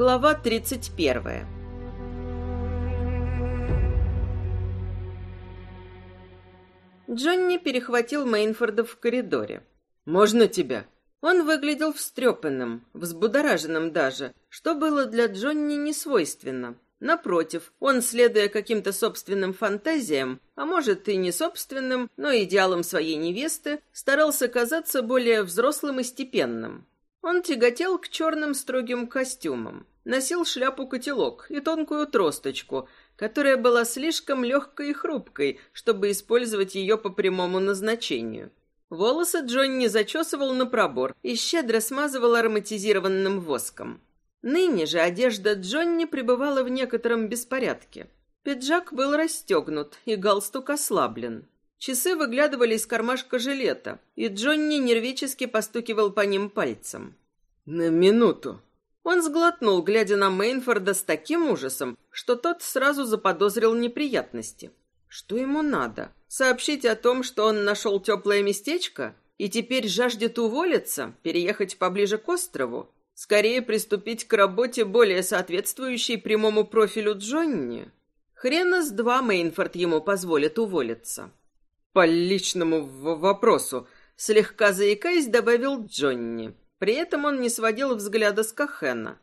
Глава 31. Джонни перехватил Мейнфорда в коридоре. «Можно тебя?» Он выглядел встрепанным, взбудораженным даже, что было для Джонни несвойственно. Напротив, он, следуя каким-то собственным фантазиям, а может и не собственным, но идеалом своей невесты, старался казаться более взрослым и степенным. Он тяготел к черным строгим костюмам, носил шляпу-котелок и тонкую тросточку, которая была слишком легкой и хрупкой, чтобы использовать ее по прямому назначению. Волосы Джонни зачесывал на пробор и щедро смазывал ароматизированным воском. Ныне же одежда Джонни пребывала в некотором беспорядке. Пиджак был расстегнут и галстук ослаблен. Часы выглядывали из кармашка жилета, и Джонни нервически постукивал по ним пальцем. «На минуту». Он сглотнул, глядя на Мейнфорда с таким ужасом, что тот сразу заподозрил неприятности. Что ему надо? Сообщить о том, что он нашел теплое местечко и теперь жаждет уволиться, переехать поближе к острову? Скорее приступить к работе, более соответствующей прямому профилю Джонни? Хрена с два Мейнфорд ему позволит уволиться. По личному вопросу, слегка заикаясь, добавил Джонни. При этом он не сводил взгляда с Кахена.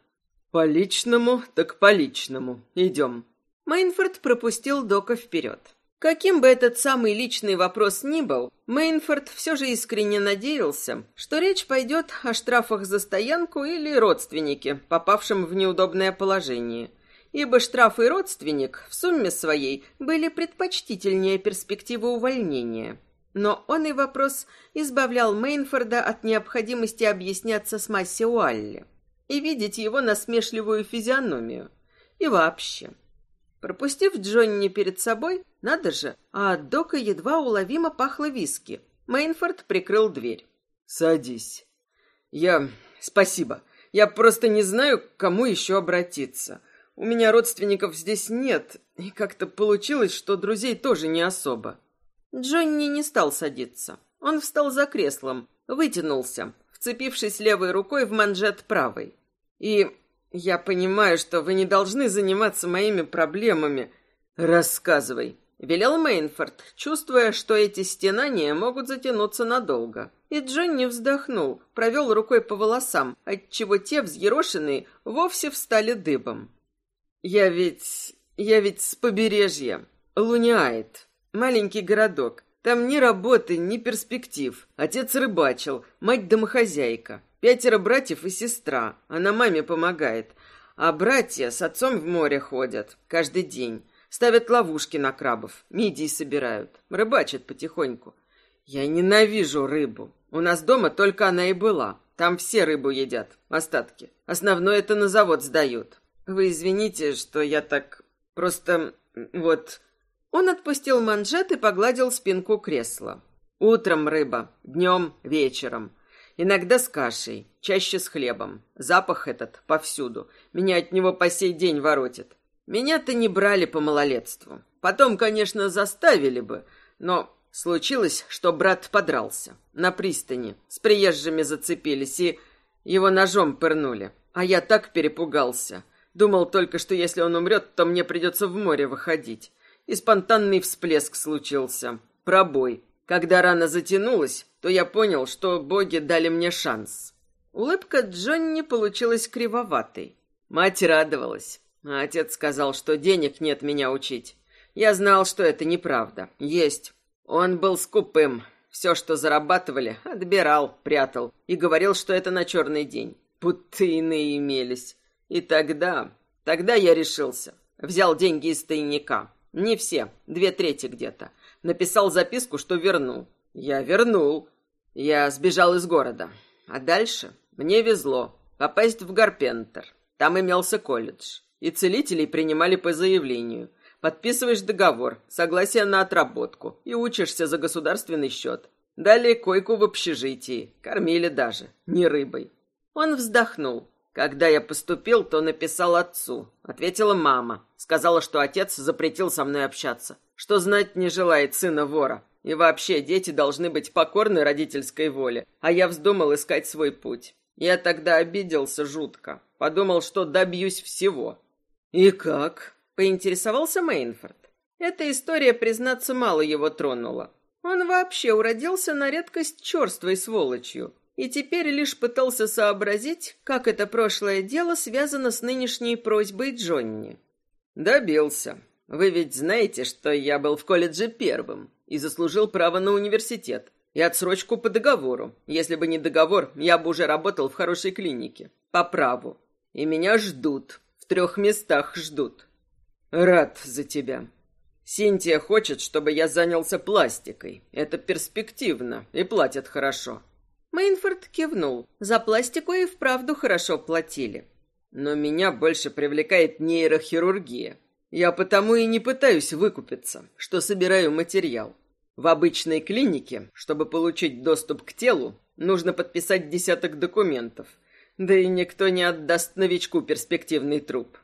По личному, так по личному. Идем. Мейнфорд пропустил Дока вперед. Каким бы этот самый личный вопрос ни был, Мейнфорд все же искренне надеялся, что речь пойдет о штрафах за стоянку или родственнике, попавшем в неудобное положение. Ибо штраф и родственник в сумме своей были предпочтительнее перспективы увольнения. Но он и вопрос избавлял Мейнфорда от необходимости объясняться с Масси Уалли и видеть его насмешливую физиономию. И вообще, Пропустив Джонни перед собой, надо же, а от Дока едва уловимо пахло виски. Мейнфорд прикрыл дверь. «Садись. Я... Спасибо. Я просто не знаю, к кому еще обратиться. У меня родственников здесь нет, и как-то получилось, что друзей тоже не особо». Джонни не стал садиться. Он встал за креслом, вытянулся, вцепившись левой рукой в манжет правой. И я понимаю, что вы не должны заниматься моими проблемами. Рассказывай, велел Мейнфорд, чувствуя, что эти стенания могут затянуться надолго. И Джонни вздохнул, провел рукой по волосам, отчего те, взъерошенные, вовсе встали дыбом. Я ведь... я ведь с побережья. Луниает. Маленький городок. Там ни работы, ни перспектив. Отец рыбачил, мать домохозяйка. Пятеро братьев и сестра. Она маме помогает. А братья с отцом в море ходят каждый день. Ставят ловушки на крабов, мидии собирают, рыбачат потихоньку. Я ненавижу рыбу. У нас дома только она и была. Там все рыбу едят, остатки. Основное это на завод сдают. Вы извините, что я так... Просто... вот... Он отпустил манжет и погладил спинку кресла. Утром рыба, днем, вечером. Иногда с кашей, чаще с хлебом. Запах этот повсюду. Меня от него по сей день воротит. Меня-то не брали по малолетству. Потом, конечно, заставили бы, но случилось, что брат подрался. На пристани. С приезжими зацепились и его ножом пырнули. А я так перепугался. Думал только, что если он умрет, то мне придется в море выходить. И спонтанный всплеск случился. Пробой. Когда рана затянулась, то я понял, что боги дали мне шанс. Улыбка Джонни получилась кривоватой. Мать радовалась, а отец сказал, что денег нет меня учить. Я знал, что это неправда. Есть. Он был скупым. Все, что зарабатывали, отбирал, прятал и говорил, что это на черный день. Будто иные имелись. И тогда... Тогда я решился. Взял деньги из тайника. Не все, две трети где-то. Написал записку, что верну. Я вернул. Я сбежал из города. А дальше мне везло попасть в Гарпентер. Там имелся колледж. И целителей принимали по заявлению. Подписываешь договор, согласие на отработку и учишься за государственный счет. Далее койку в общежитии. Кормили даже, не рыбой. Он вздохнул. Когда я поступил, то написал отцу. Ответила мама. Сказала, что отец запретил со мной общаться. Что знать не желает сына вора. И вообще, дети должны быть покорны родительской воле. А я вздумал искать свой путь. Я тогда обиделся жутко. Подумал, что добьюсь всего. «И как?» — поинтересовался Мейнфорд. Эта история, признаться, мало его тронула. Он вообще уродился на редкость черствой сволочью и теперь лишь пытался сообразить, как это прошлое дело связано с нынешней просьбой Джонни. «Добился. Вы ведь знаете, что я был в колледже первым и заслужил право на университет и отсрочку по договору. Если бы не договор, я бы уже работал в хорошей клинике. По праву. И меня ждут. В трех местах ждут. Рад за тебя. Синтия хочет, чтобы я занялся пластикой. Это перспективно и платят хорошо. Мейнфорд кивнул. За пластику и вправду хорошо платили. Но меня больше привлекает нейрохирургия. Я потому и не пытаюсь выкупиться, что собираю материал. В обычной клинике, чтобы получить доступ к телу, нужно подписать десяток документов. Да и никто не отдаст новичку перспективный труп.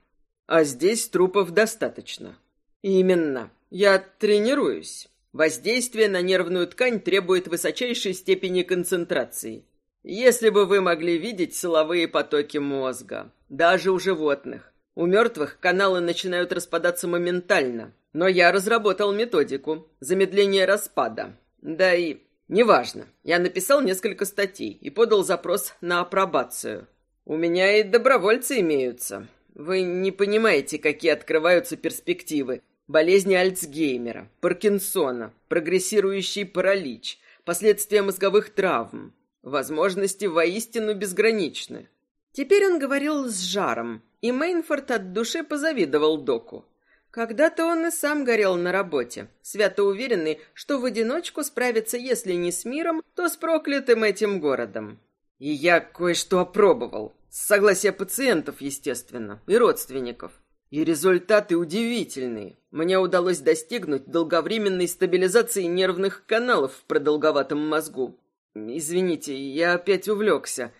А здесь трупов достаточно. Именно. Я тренируюсь. Воздействие на нервную ткань требует высочайшей степени концентрации. Если бы вы могли видеть силовые потоки мозга, даже у животных. У мертвых каналы начинают распадаться моментально. Но я разработал методику замедления распада. Да и неважно. Я написал несколько статей и подал запрос на апробацию. У меня и добровольцы имеются. Вы не понимаете, какие открываются перспективы болезни Альцгеймера, Паркинсона, прогрессирующий паралич, последствия мозговых травм. Возможности воистину безграничны. Теперь он говорил с жаром, и Мейнфорд от души позавидовал доку. Когда-то он и сам горел на работе, свято уверенный, что в одиночку справится, если не с миром, то с проклятым этим городом. И я кое-что опробовал. С согласия пациентов, естественно, и родственников. И результаты удивительные. Мне удалось достигнуть долговременной стабилизации нервных каналов в продолговатом мозгу. Извините, я опять увлекся.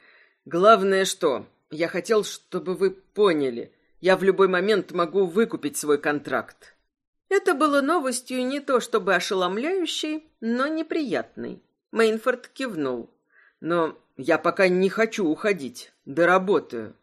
Главное что? Я хотел, чтобы вы поняли. Я в любой момент могу выкупить свой контракт. Это было новостью не то чтобы ошеломляющей, но неприятной. Мейнфорд кивнул. Но я пока не хочу уходить. Доработаю.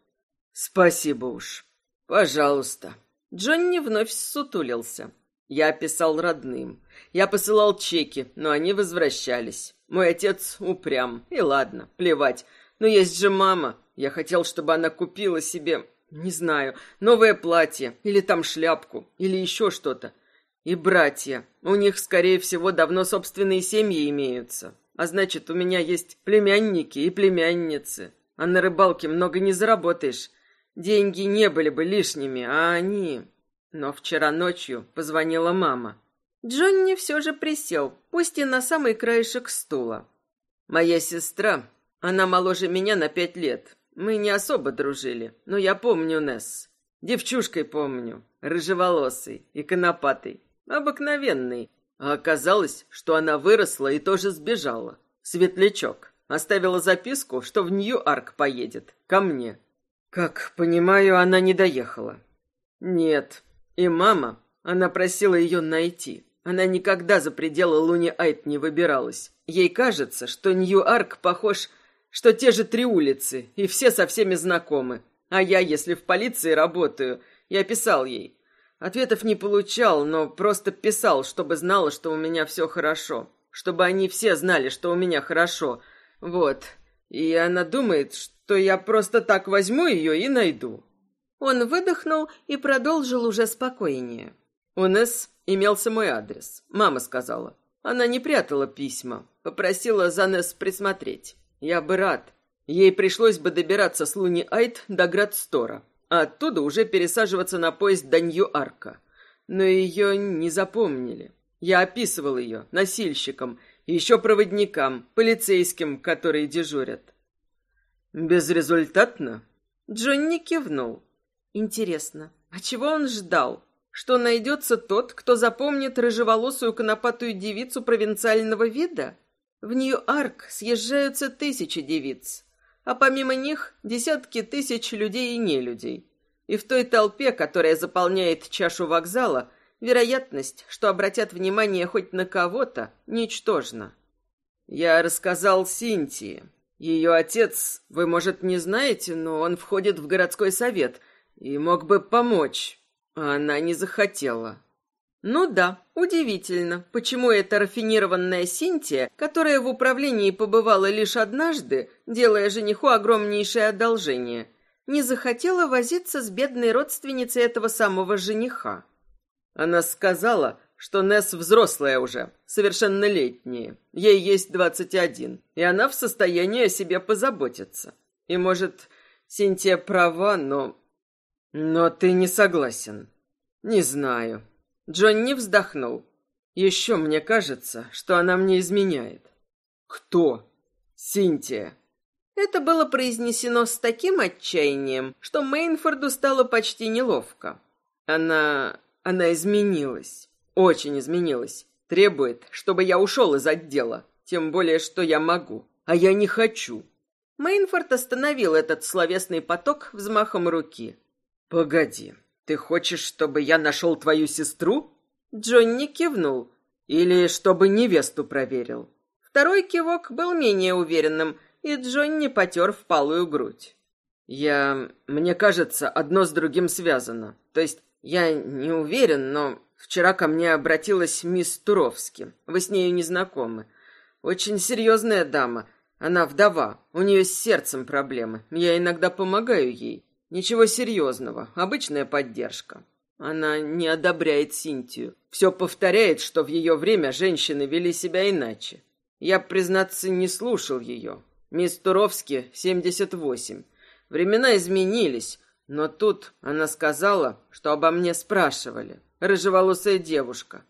Спасибо уж. Пожалуйста. Джонни вновь сутулился. Я писал родным. Я посылал чеки, но они возвращались. Мой отец упрям. И ладно, плевать. Но есть же мама. Я хотел, чтобы она купила себе, не знаю, новое платье, или там шляпку, или еще что-то. И братья. У них, скорее всего, давно собственные семьи имеются. А значит, у меня есть племянники и племянницы. А на рыбалке много не заработаешь. Деньги не были бы лишними, а они... Но вчера ночью позвонила мама. Джонни все же присел, пусть и на самый краешек стула. Моя сестра, она моложе меня на пять лет. Мы не особо дружили, но я помню Несс. Девчушкой помню, рыжеволосый и конопатый, обыкновенный. А оказалось, что она выросла и тоже сбежала. Светлячок. Оставила записку, что в Нью-Арк поедет, ко мне. Как понимаю, она не доехала. Нет. И мама, она просила ее найти. Она никогда за пределы Луни-Айт не выбиралась. Ей кажется, что Нью-Арк похож, что те же три улицы, и все со всеми знакомы. А я, если в полиции работаю, я писал ей. Ответов не получал, но просто писал, чтобы знала, что у меня все хорошо. Чтобы они все знали, что у меня хорошо. Вот. И она думает, что что я просто так возьму ее и найду. Он выдохнул и продолжил уже спокойнее. У Несс имелся мой адрес. Мама сказала. Она не прятала письма. Попросила за Несс присмотреть. Я бы рад. Ей пришлось бы добираться с Луни Айт до Градстора, а оттуда уже пересаживаться на поезд до Нью-Арка. Но ее не запомнили. Я описывал ее носильщикам, еще проводникам, полицейским, которые дежурят. Безрезультатно? Джонни кивнул. Интересно, а чего он ждал? Что найдется тот, кто запомнит рыжеволосую конопатую девицу провинциального вида? В Нью-Арк съезжаются тысячи девиц, а помимо них десятки тысяч людей и нелюдей. И в той толпе, которая заполняет чашу вокзала, вероятность, что обратят внимание хоть на кого-то, ничтожна. Я рассказал Синтии, Ее отец, вы, может, не знаете, но он входит в городской совет и мог бы помочь. А она не захотела. Ну да, удивительно, почему эта рафинированная Синтия, которая в управлении побывала лишь однажды, делая жениху огромнейшее одолжение, не захотела возиться с бедной родственницей этого самого жениха. Она сказала, что Несс взрослая уже, совершеннолетняя. Ей есть двадцать один, и она в состоянии о себе позаботиться. И, может, Синтия права, но... Но ты не согласен. Не знаю. Джонни вздохнул. Еще мне кажется, что она мне изменяет. Кто? Синтия. Это было произнесено с таким отчаянием, что Мейнфорду стало почти неловко. Она... она изменилась. Очень изменилась. Требует, чтобы я ушел из отдела. Тем более, что я могу. А я не хочу. Мейнфорд остановил этот словесный поток взмахом руки. «Погоди, ты хочешь, чтобы я нашел твою сестру?» Джонни кивнул. «Или чтобы невесту проверил?» Второй кивок был менее уверенным, и Джонни потер впалую грудь. «Я... Мне кажется, одно с другим связано. То есть я не уверен, но вчера ко мне обратилась мисс Туровски. Вы с нею не знакомы. Очень серьезная дама. Она вдова. У нее с сердцем проблемы. Я иногда помогаю ей. Ничего серьезного, обычная поддержка. Она не одобряет Синтию. Все повторяет, что в ее время женщины вели себя иначе. Я, признаться, не слушал ее. Мисс Туровски, 78. Времена изменились, но тут она сказала, что обо мне спрашивали. Рыжеволосая девушка.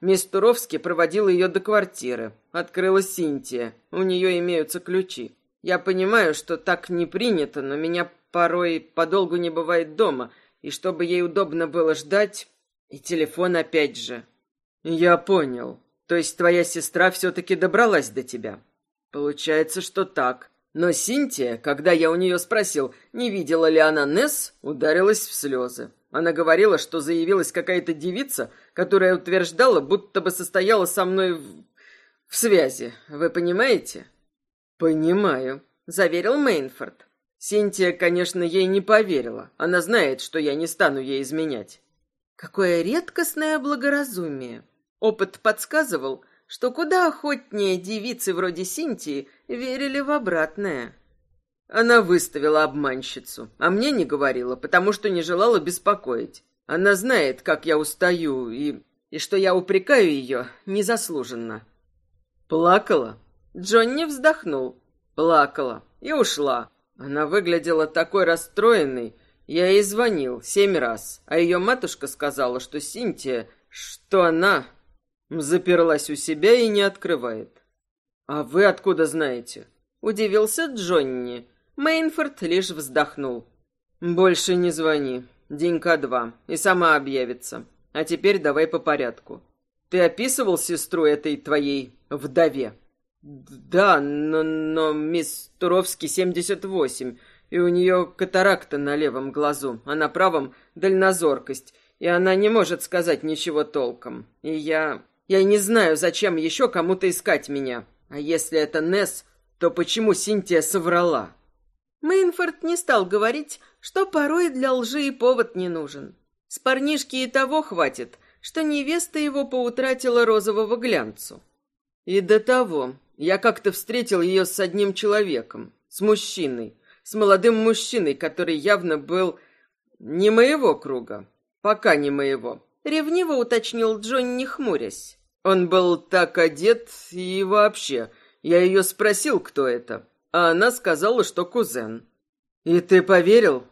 Мисс Туровски проводила ее до квартиры. Открыла Синтия. У нее имеются ключи. Я понимаю, что так не принято, но меня порой подолгу не бывает дома, и чтобы ей удобно было ждать, и телефон опять же. Я понял. То есть твоя сестра все-таки добралась до тебя? Получается, что так. Но Синтия, когда я у нее спросил, не видела ли она Несс, ударилась в слезы. Она говорила, что заявилась какая-то девица, которая утверждала, будто бы состояла со мной в... в связи. Вы понимаете? Понимаю, заверил Мейнфорд. Синтия, конечно, ей не поверила. Она знает, что я не стану ей изменять. Какое редкостное благоразумие. Опыт подсказывал, что куда охотнее девицы вроде Синтии верили в обратное. Она выставила обманщицу, а мне не говорила, потому что не желала беспокоить. Она знает, как я устаю, и... и что я упрекаю ее незаслуженно. Плакала? Джонни вздохнул. Плакала и ушла. Она выглядела такой расстроенной. Я ей звонил семь раз, а ее матушка сказала, что Синтия, что она заперлась у себя и не открывает. А вы откуда знаете? Удивился Джонни. Мейнфорд лишь вздохнул. Больше не звони. Денька два, и сама объявится. А теперь давай по порядку. Ты описывал сестру этой твоей вдове? Да, но, но мисс Туровский 78, и у нее катаракта на левом глазу, а на правом дальнозоркость, и она не может сказать ничего толком. И я... Я не знаю, зачем еще кому-то искать меня. А если это Несс, то почему Синтия соврала? Мейнфорд не стал говорить, что порой для лжи и повод не нужен. С парнишки и того хватит, что невеста его поутратила розового глянцу. И до того, я как-то встретил ее с одним человеком, с мужчиной, с молодым мужчиной, который явно был не моего круга, пока не моего. Ревниво уточнил Джонни, хмурясь. Он был так одет и вообще. Я ее спросил, кто это, а она сказала, что кузен. И ты поверил?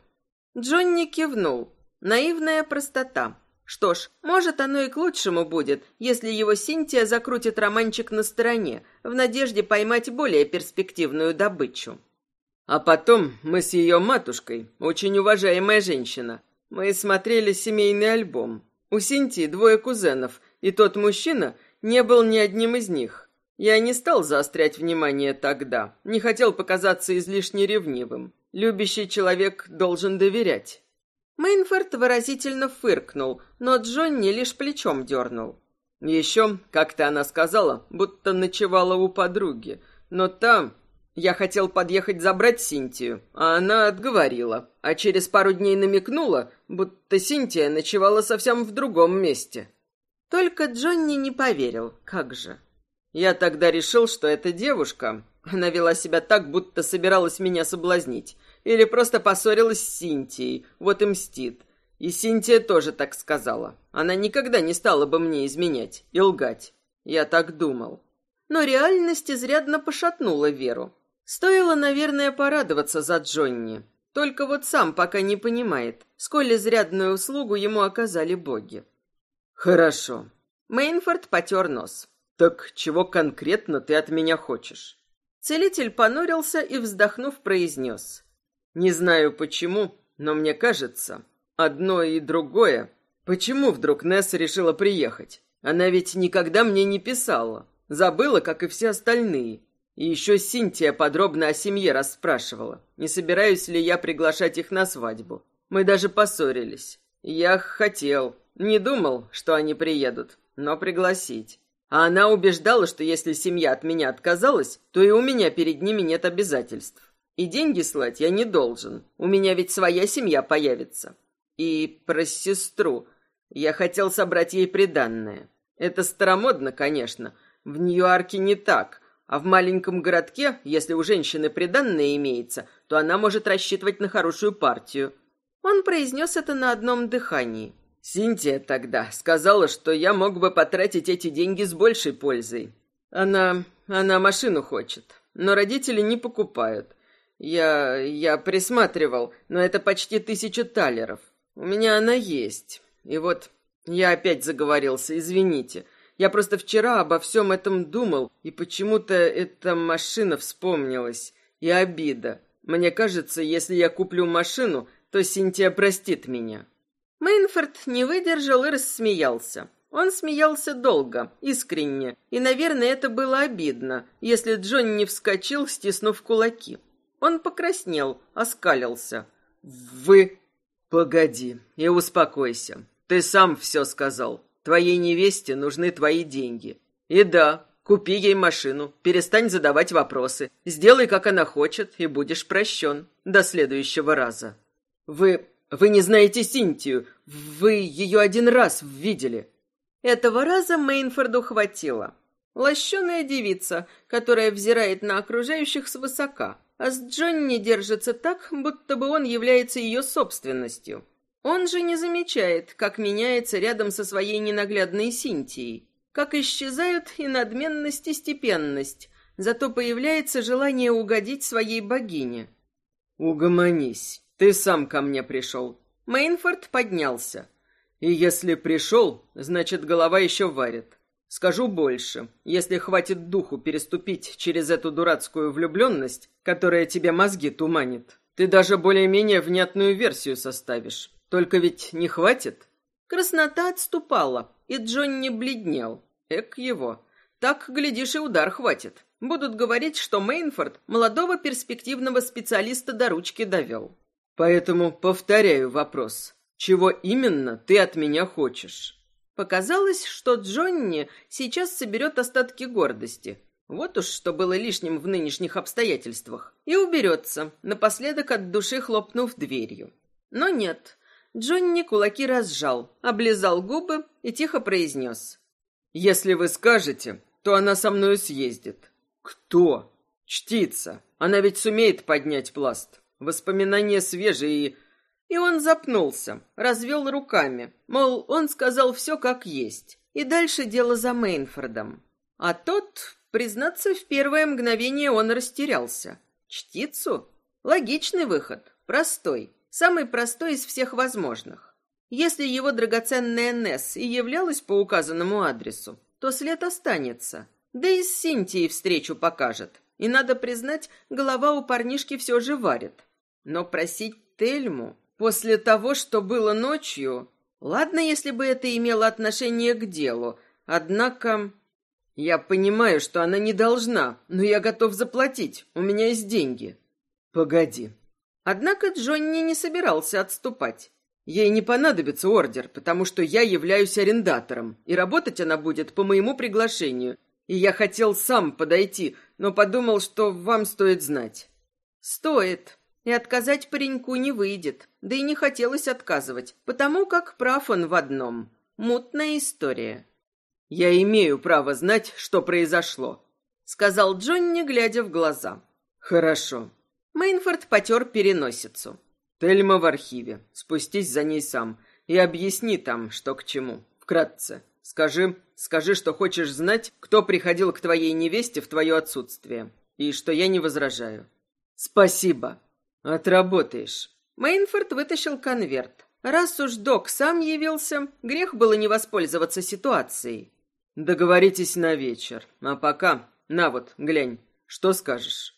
Джонни кивнул. Наивная простота. Что ж, может, оно и к лучшему будет, если его Синтия закрутит романчик на стороне, в надежде поймать более перспективную добычу. А потом мы с ее матушкой, очень уважаемая женщина, мы смотрели семейный альбом. У Синтии двое кузенов, и тот мужчина не был ни одним из них. Я не стал заострять внимание тогда, не хотел показаться излишне ревнивым. Любящий человек должен доверять. Мейнфорд выразительно фыркнул, но Джонни лишь плечом дернул. Еще как-то она сказала, будто ночевала у подруги, но там... Я хотел подъехать забрать Синтию, а она отговорила, а через пару дней намекнула, будто Синтия ночевала совсем в другом месте. Только Джонни не поверил, как же. Я тогда решил, что эта девушка, она вела себя так, будто собиралась меня соблазнить, или просто поссорилась с Синтией, вот и мстит. И Синтия тоже так сказала. Она никогда не стала бы мне изменять и лгать. Я так думал. Но реальность изрядно пошатнула Веру. Стоило, наверное, порадоваться за Джонни. Только вот сам пока не понимает, сколь изрядную услугу ему оказали боги. Хорошо. Мейнфорд потер нос. Так чего конкретно ты от меня хочешь? Целитель понурился и, вздохнув, произнес. Не знаю почему, но мне кажется, одно и другое. Почему вдруг Несса решила приехать? Она ведь никогда мне не писала. Забыла, как и все остальные. И еще Синтия подробно о семье расспрашивала, не собираюсь ли я приглашать их на свадьбу. Мы даже поссорились. Я хотел, не думал, что они приедут, но пригласить. А она убеждала, что если семья от меня отказалась, то и у меня перед ними нет обязательств. И деньги слать я не должен. У меня ведь своя семья появится. И про сестру. Я хотел собрать ей приданное. Это старомодно, конечно. В Нью-Йорке не так. А в маленьком городке, если у женщины приданное имеется, то она может рассчитывать на хорошую партию. Он произнес это на одном дыхании. Синтия тогда сказала, что я мог бы потратить эти деньги с большей пользой. Она... она машину хочет, но родители не покупают. Я... я присматривал, но это почти тысяча талеров. У меня она есть. И вот я опять заговорился, извините. Я просто вчера обо всем этом думал, и почему-то эта машина вспомнилась. И обида. Мне кажется, если я куплю машину, то Синтия простит меня. Мейнфорд не выдержал и рассмеялся. Он смеялся долго, искренне, и, наверное, это было обидно, если Джон не вскочил, стиснув кулаки. Он покраснел, оскалился. «Вы...» «Погоди и успокойся. Ты сам все сказал. Твоей невесте нужны твои деньги. И да, купи ей машину, перестань задавать вопросы, сделай, как она хочет, и будешь прощен. До следующего раза. Вы... вы не знаете Синтию. Вы ее один раз видели. Этого раза Мейнфорду хватило. Лощеная девица, которая взирает на окружающих свысока, а с Джонни держится так, будто бы он является ее собственностью. Он же не замечает, как меняется рядом со своей ненаглядной Синтией, как исчезают и надменность, и степенность, зато появляется желание угодить своей богине. «Угомонись, ты сам ко мне пришел». Мейнфорд поднялся. «И если пришел, значит, голова еще варит. Скажу больше, если хватит духу переступить через эту дурацкую влюбленность, которая тебе мозги туманит, ты даже более-менее внятную версию составишь. Только ведь не хватит? Краснота отступала, и Джонни бледнел. Эк его. Так, глядишь, и удар хватит. Будут говорить, что Мейнфорд молодого перспективного специалиста до ручки довел. Поэтому повторяю вопрос. Чего именно ты от меня хочешь? Показалось, что Джонни сейчас соберет остатки гордости. Вот уж что было лишним в нынешних обстоятельствах. И уберется, напоследок от души хлопнув дверью. Но нет, Джонни кулаки разжал, облизал губы и тихо произнес. «Если вы скажете, то она со мною съездит». «Кто?» «Чтица. Она ведь сумеет поднять пласт. Воспоминания свежие и...» Он запнулся, развел руками, мол, он сказал все как есть. И дальше дело за Мейнфордом. А тот, признаться, в первое мгновение он растерялся. Чтицу? Логичный выход, простой. Самый простой из всех возможных. Если его драгоценная Несс и являлась по указанному адресу, то след останется. Да и с Синтией встречу покажет. И, надо признать, голова у парнишки все же варит. Но просить Тельму после того, что было ночью... Ладно, если бы это имело отношение к делу, однако... Я понимаю, что она не должна, но я готов заплатить. У меня есть деньги. Погоди, Однако Джонни не собирался отступать. Ей не понадобится ордер, потому что я являюсь арендатором, и работать она будет по моему приглашению. И я хотел сам подойти, но подумал, что вам стоит знать». «Стоит. И отказать пареньку не выйдет. Да и не хотелось отказывать, потому как прав он в одном. Мутная история». «Я имею право знать, что произошло», — сказал Джонни, глядя в глаза. «Хорошо». Мейнфорд потер переносицу. «Тельма в архиве. Спустись за ней сам и объясни там, что к чему. Вкратце. Скажи, скажи, что хочешь знать, кто приходил к твоей невесте в твое отсутствие, и что я не возражаю. Спасибо. Отработаешь. Мейнфорд вытащил конверт. Раз уж док сам явился, грех было не воспользоваться ситуацией. Договоритесь на вечер. А пока, на вот, глянь, что скажешь?